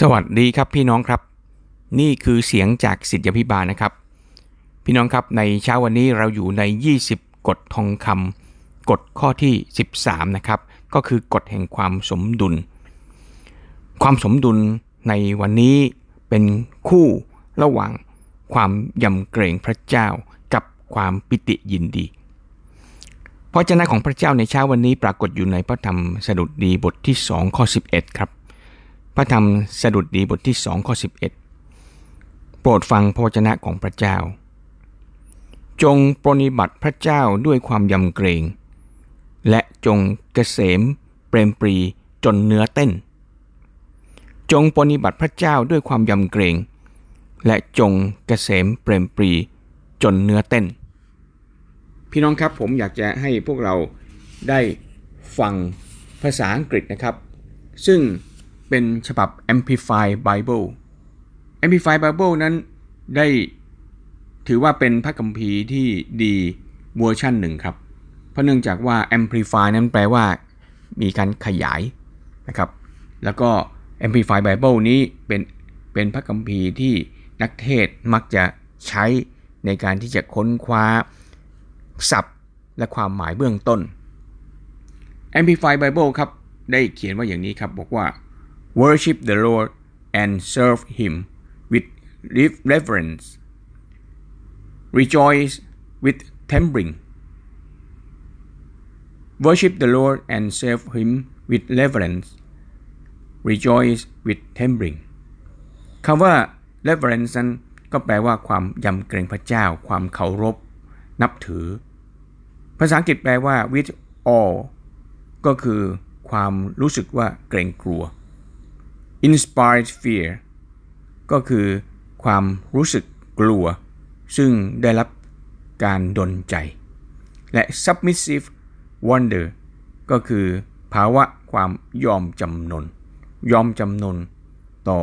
สวัสดีครับพี่น้องครับ นี่คือเสียงจากสิทธิพิบาลนะครับ พี่น้องครับในเช้าวันนี้เราอยู่ใน 20 กฎทองคำกฎข้อที่ 13 นะครับ ก็คือกฎแห่งความสมดุล ความสมดุลในวันนี้เป็นคู่ระหว่างความยำเกรงพระเจ้ากับความปิติยินดีพระเจ้าของพระเจ้าในเช้าวันนี้ปรากฏอยู่ในพระธรรมสดุดดีบทที่ 2 ข้อ 11 ครับ พระธรรมสดุดดีบทที่2ข้อ11โปรดฟังพระวจนะของพระเจ้า จงปรนิบัติพระเจ้าด้วยความยำเกรง และจงเกษมเปรมปรีจนเนื้อเต้น จงปรนิบัติพระเจ้าด้วยความยำเกรง และจงเกษมเปรมปรีจนเนื้อเต้น พี่น้องครับผมอยากจะให้พวกเราได้ฟังภาษาอังกฤษนะครับ ซึ่ง เป็นฉบับ Amplify Bible Amplify Bible นั้นได้ถือว่าเป็นพระคัมภีร์ที่ดีเวอร์ชันหนึ่งครับ เพราะเนื่องจากว่า Amplify นั้นแปลว่า มีการขยายนะครับ แล้วก็ Amplify Bible นี้เป็นเป็นพระคัมภีร์ที่นักเทศมักจะใช้ในการที่จะค้นคว้าศัพท์และความหมายเบื้องต้น Amplify Bible ครับ ได้เขียนว่าอย่างนี้ครับ บอกว่า worship the Lord and serve Him with reverence. Rejoice with trembling. Worship the Lord and serve Him with reverence. Rejoice with trembling. คำว่า reverence นั้นก็แปลว่าความยำเกรงพระเจ้า ความเคารพ นับถือ ภาษาอังกฤษแปลว่า with all ก็คือความรู้สึกว่าเกรงกลัว inspired fear ก็คือความรู้สึกกลัว ซึ่งได้รับการดลใจ และ submissive wonder ก็คือภาวะความยอมจำนน ยอมจำนนต่อ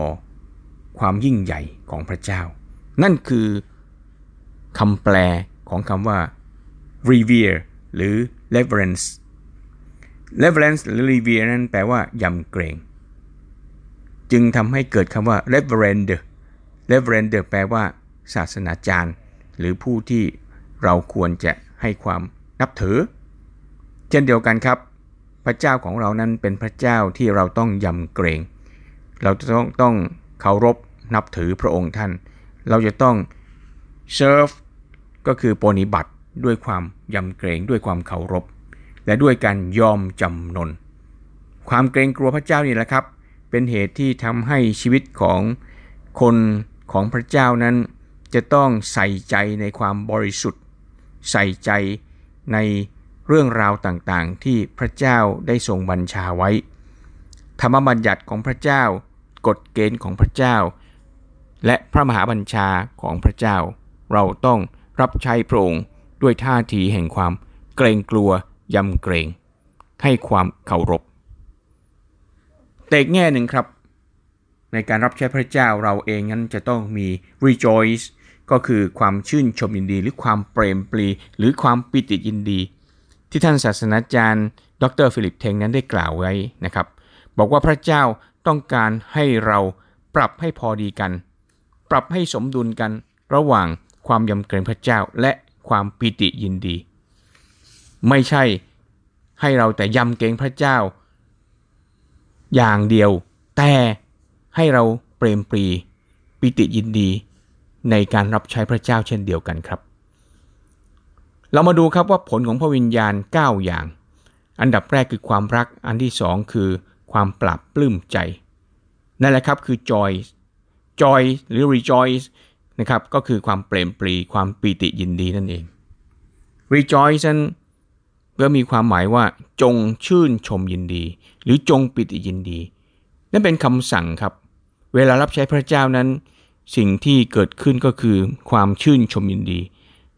ความยิ่งใหญ่ของพระเจ้า นั่นคือคำแปลของคำว่า revere หรือ reverence reverence หรือ revere นั้นแปลว่ายำเกรง จึงทำให้เกิดคำว่า reverend reverend แปลว่าศาสนาจารย์ หรือผู้ที่เราควรจะให้ความนับถือ เช่นเดียวกันครับ พระเจ้าของเรานั้นเป็นพระเจ้าที่เราต้องยำเกรง เราจะต้องต้องเคารพนับถือพระองค์ท่าน เราจะต้อง serve ก็คือปฏิบัติด้วยความยำเกรงด้วยความเคารพ และด้วยการยอมจำนน ความเกรงกลัวพระเจ้านี่แหละครับ เป็นเหตุที่ทำให้ชีวิตของคนของพระเจ้านั้น จะต้องใส่ใจในความบริสุทธิ์ ใส่ใจในเรื่องราวต่างๆ ที่พระเจ้าได้ทรงบัญชาไว้ ธรรมบัญญัติของพระเจ้ากฎเกณฑ์ของพระเจ้า และพระมหาบัญชาของพระเจ้า เราต้องรับใช้พระองค์ด้วยท่าทีแห่งความเกรงกลัวยำเกรง ให้ความเคารพ แต่อีกแง่หนึ่งครับ ในการรับใช้พระเจ้าเราเองนั้นจะต้องมี rejoice ก็คือความชื่นชมยินดี หรือความเปรมปรี หรือความปิติยินดี ที่ท่านศาสนาจารย์ ดรฟิลิปเทงนั้นได้กล่าวไว้นะครับ บอกว่าพระเจ้าต้องการให้เราปรับให้พอดีกัน ปรับให้สมดุลกันระหว่างความยำเกรงพระเจ้าและความปิติยินดี ไม่ใช่ให้เราแต่ยำเกรงพระเจ้า อย่างเดียว แต่ให้เราเปรมปรีปิติยินดีในการรับใช้พระเจ้าเช่นเดียวกันครับ เรามาดูครับว่าผลของพระวิญญาณ 9 อย่าง อันดับแรกคือความรักอันที่สองคือความปรับปลื้มใจ นั่นแหละครับคือ joy joy หรือ rejoice นะครับก็คือความเปรมปรีความปิติยินดีนั่นเอง rejoice นั้น ก็มีความหมายว่าจงชื่นชมยินดี หรือจงปิติยินดี นั่นเป็นคำสั่งครับ เวลารับใช้พระเจ้านั้น สิ่งที่เกิดขึ้นก็คือความชื่นชมยินดี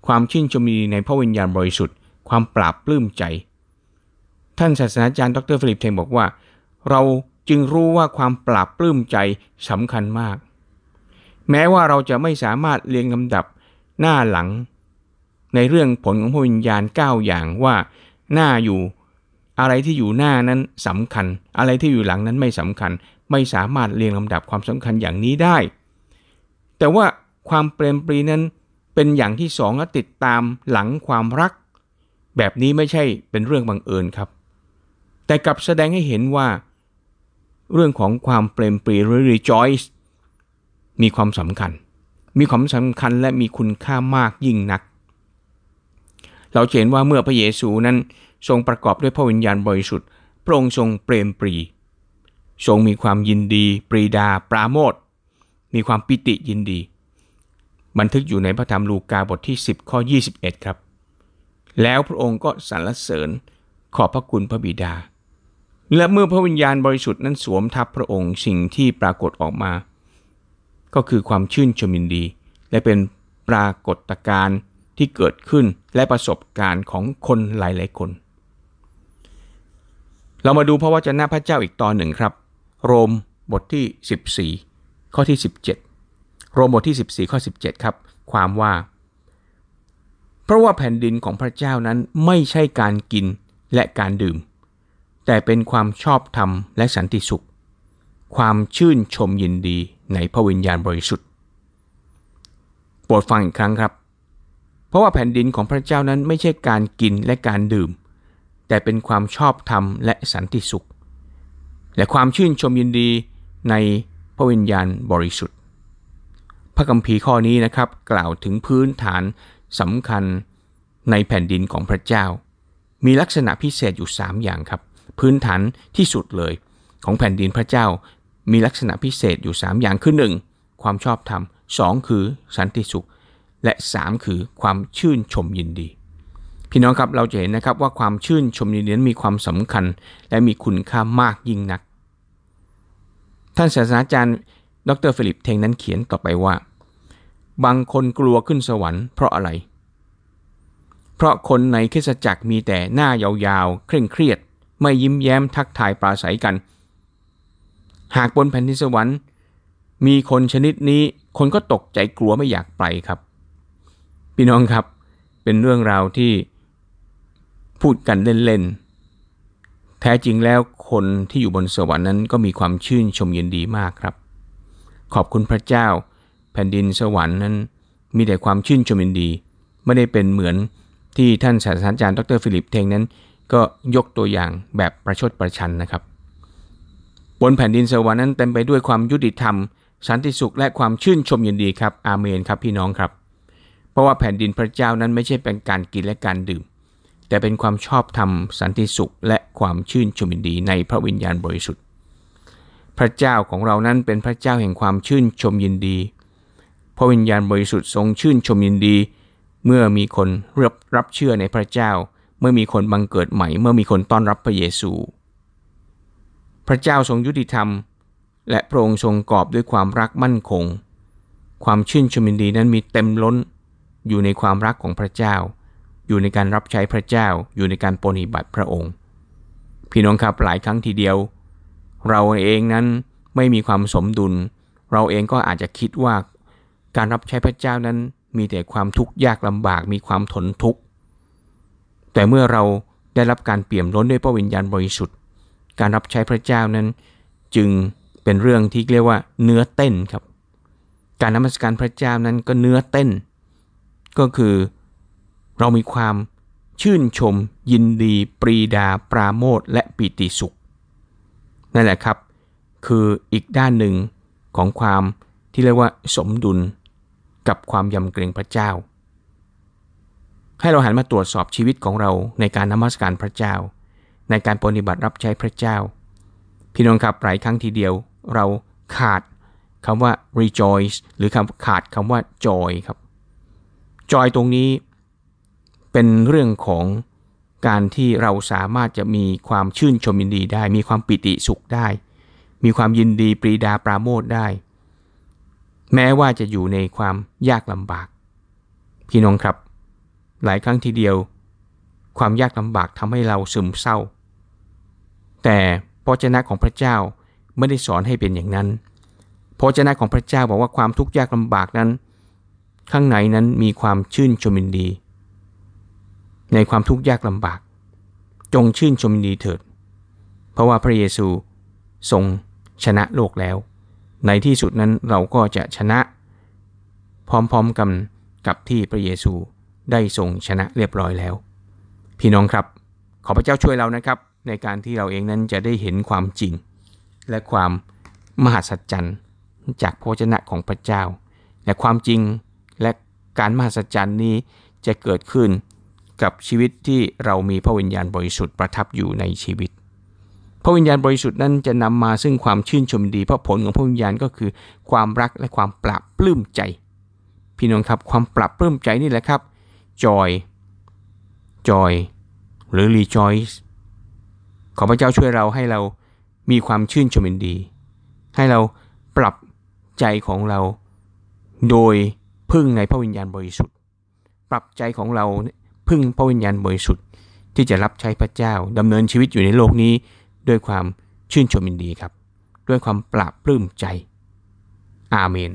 ความชื่นชมยินดีในพระวิญญาณบริสุทธิ์ ความปลาบปลื้มใจ ท่านศาสนาจารย์ดรฟิลิปเทงบอกว่า เราจึงรู้ว่าความปลาบปลื้มใจสำคัญมาก แม้ว่าเราจะไม่สามารถเรียงลำดับหน้าหลัง ในเรื่องผลของพระวิญญาณ 9 อย่างว่าหน้าอยู่อะไรที่อยู่หน้านั้นสำคัญ อะไรที่อยู่หลังนั้นไม่สำคัญ ไม่สามารถเรียงลำดับความสำคัญอย่างนี้ได้ แต่ว่าความเปรมปรีนั้นเป็นอย่างที่สองและติดตามหลังความรัก แบบนี้ไม่ใช่เป็นเรื่องบังเอิญครับ แต่กลับแสดงให้เห็นว่า เรื่องของความเปรมปรีหรือ rejoice มีความสำคัญ มีความสำคัญและมีคุณค่ามากยิ่งนัก เราเห็นว่าเมื่อพระเยซูนั้นทรงประกอบด้วยพระวิญญาณบริสุทธิ์พระองค์ทรงเปรมปรี ทรงมีความยินดี ปรีดา ปราโมทมีความปิติยินดี บันทึกอยู่ในพระธรรมลูกาบทที่ 10 ข้อ 21 ครับ แล้วพระองค์ก็สรรเสริญขอบพระคุณพระบิดา และเมื่อพระวิญญาณบริสุทธิ์นั้นสวมทับพระองค์สิ่งที่ปรากฏออกมา ก็คือความชื่นชมยินดี และเป็นปรากฏการณ์ ที่เกิดขึ้นและประสบการณ์ของคนหลาย ๆ คน เรามาดูพระวจนะพระเจ้าอีกตอนหนึ่งครับ โรมบทที่ 14 ข้อที่ 17 โรมบทที่ 14 ข้อ 17 ครับ ความว่า เพราะว่าแผ่นดินของพระเจ้านั้นไม่ใช่การกินและการดื่ม แต่เป็นความชอบธรรมและสันติสุข ความชื่นชมยินดีในพระวิญญาณบริสุทธิ์ โปรดฟังอีกครั้งครับ เพราะว่าแผ่นดินของพระเจ้านั้นไม่ใช่การกินและการดื่ม แต่เป็นความชอบธรรมและสันติสุข และความชื่นชมยินดีในพระวิญญาณบริสุทธิ์ พระคัมภีร์ข้อนี้นะครับ กล่าวถึงพื้นฐานสำคัญในแผ่นดินของพระเจ้า มีลักษณะพิเศษอยู่ 3 อย่างครับ พื้นฐานที่สุดเลยของแผ่นดินพระเจ้า มีลักษณะพิเศษอยู่ 3 อย่างคือ 1. ความชอบธรรม 2. คือสันติสุข และ 3 คือความชื่นชมยินดี พี่น้องครับเราจะเห็นนะครับว่าความชื่นชมยินดีนั้นมีความสำคัญ และมีคุณค่ามากยิ่งนัก ท่านศาสตราจารย์ ดรฟิลิปเทงนั้นเขียนต่อไปว่า บางคนกลัวขึ้นสวรรค์เพราะอะไร เพราะคนในคริสจักรมีแต่หน้ายาวๆ เคร่งเครียด ไม่ยิ้มแย้มทักทายปราศัยกัน หากบนแผ่นดินสวรรค์ มีคนชนิดนี้คนก็ตกใจกลัวไม่อยากไปครับ พี่น้องครับ เป็นเรื่องราวที่พูดกันเล่นๆ แท้จริงแล้วคนที่อยู่บนสวรรค์นั้นก็มีความชื่นชมยินดีมากครับ ขอบคุณพระเจ้า แผ่นดินสวรรค์นั้น มีแต่ความชื่นชมยินดี ไม่ได้เป็นเหมือนที่ท่านศาสตราจารย์ดรฟิลิปเทงนั้น ก็ยกตัวอย่างแบบประชดประชันนะครับ บนแผ่นดินสวรรค์นั้นเต็มไปด้วยความยุติธรรม สันติสุขและความชื่นชมยินดีครับ อาเมนครับพี่น้องครับ เพราะว่าแผ่นดินพระเจ้านั้นไม่ใช่เป็นการกินและการดื่ม แต่เป็นความชอบธรรมสันติสุขและความชื่นชมยินดีในพระวิญญาณบริสุทธิ์ พระเจ้าของเรานั้นเป็นพระเจ้าแห่งความชื่นชมยินดี พระวิญญาณบริสุทธิ์ทรงชื่นชมยินดี เมื่อมีคนรับรับเชื่อในพระเจ้า เมื่อมีคนบังเกิดใหม่ เมื่อมีคนต้อนรับพระเยซู พระเจ้าทรงยุติธรรม และพระองค์ทรงกอบด้วยความรักมั่นคง ความชื่นชมยินดีนั้นมีเต็มล้น อยู่ในความรักของพระเจ้า อยู่ในการรับใช้พระเจ้า อยู่ในการปฏิบัติพระองค์ พี่น้องครับหลายครั้งทีเดียว เราเองนั้นไม่มีความสมดุล เราเองก็อาจจะคิดว่า การรับใช้พระเจ้านั้นมีแต่ความทุกข์ยากลำบากมีความทนทุกข์แต่เมื่อเราได้รับการเปี่ยมล้นด้วยพระวิญญาณบริสุทธิ์ การรับใช้พระเจ้านั้น จึงเป็นเรื่องที่เรียกว่าเนื้อเต้นครับ การนมัสการพระเจ้านั้นก็เนื้อเต้น ก็คือ เรามีความชื่นชม ยินดี ปรีดา ปราโมทและปิติสุข นั่นแหละครับ คืออีกด้านหนึ่งของความที่เรียกว่าสมดุลกับความยำเกรงพระเจ้า ให้เราหันมาตรวจสอบชีวิตของเราในการนมัสการพระเจ้า ในการปฏิบัติรับใช้พระเจ้า พี่น้องครับหลายครั้งทีเดียว เราขาดคำว่า rejoice หรือคำขาดคำว่า joy ครับ joy ตรงนี้เป็นเรื่องของการที่เราสามารถจะมีความชื่นชมยินดีได้ มีความปิติสุขได้ มีความยินดีปรีดาปราโมทได้ แม้ว่าจะอยู่ในความยากลำบาก พี่น้องครับ หลายครั้งทีเดียว ความยากลำบากทำให้เราซึมเศร้า แต่พระเจ้าของพระเจ้าไม่ได้สอนให้เป็นอย่างนั้นพระเจ้าของพระเจ้าบอกว่าความทุกข์ยากลำบากนั้น ข้างในนั้นมีความชื่นชมินดี ในความทุกข์ยากลำบาก จงชื่นชมินดีเถิด เพราะว่าพระเยซูทรงชนะโลกแล้ว ในที่สุดนั้นเราก็จะชนะ พร้อมๆกันกับที่พระเยซูได้ทรงชนะเรียบร้อยแล้ว พี่น้องครับ ขอพระเจ้าช่วยเรานะครับ ในการที่เราเองนั้นจะได้เห็นความจริง และความมหัศจรรย์จากพระวจนะของพระเจ้า และความจริง การมหัศจรรย์นี้จะเกิดขึ้นกับชีวิตที่เรามีพระวิญญาณบริสุทธิ์ประทับอยู่ในชีวิต พระวิญญาณบริสุทธิ์นั้นจะนำมาซึ่งความชื่นชมดี เพราะผลของพระวิญญาณก็คือ ความรักและความปราบปลื้มใจ พี่น้องครับความปราบปลื้มใจนี่แหละครับ joy joy หรือ rejoice ขอพระเจ้าช่วยเราให้เรามีความชื่นชมยินดี ให้เราปรับใจของเรา โดย พึ่งในพระวิญญาณบริสุทธิ์ ปรับใจของเราพึ่งพระวิญญาณบริสุทธิ์ที่จะรับใช้พระเจ้าดำเนินชีวิตอยู่ในโลกนี้ด้วยความชื่นชมยินดีครับ ด้วยความปราบปลื้มใจ อาเมน